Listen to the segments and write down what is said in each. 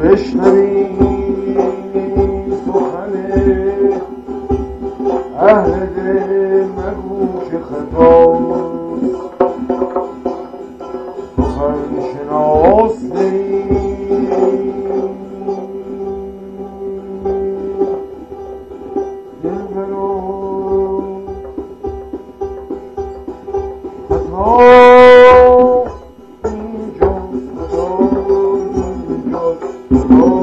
Vishnavi Oh.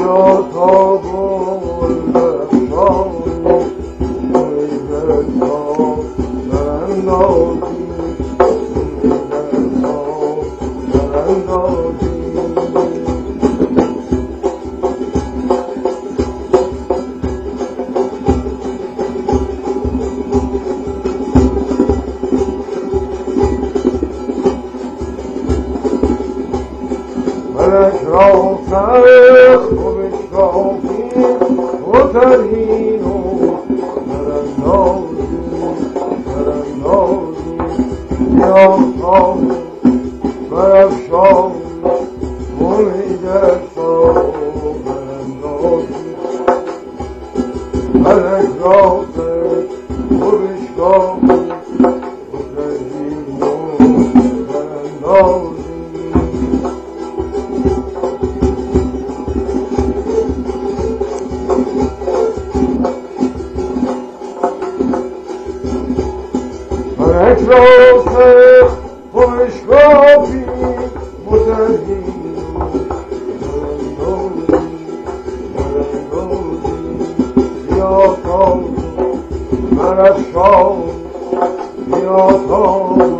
your told یاران برافشان مرید ساغرم نازی ملک را به برشگاه Marathon, Marathon, Marathon.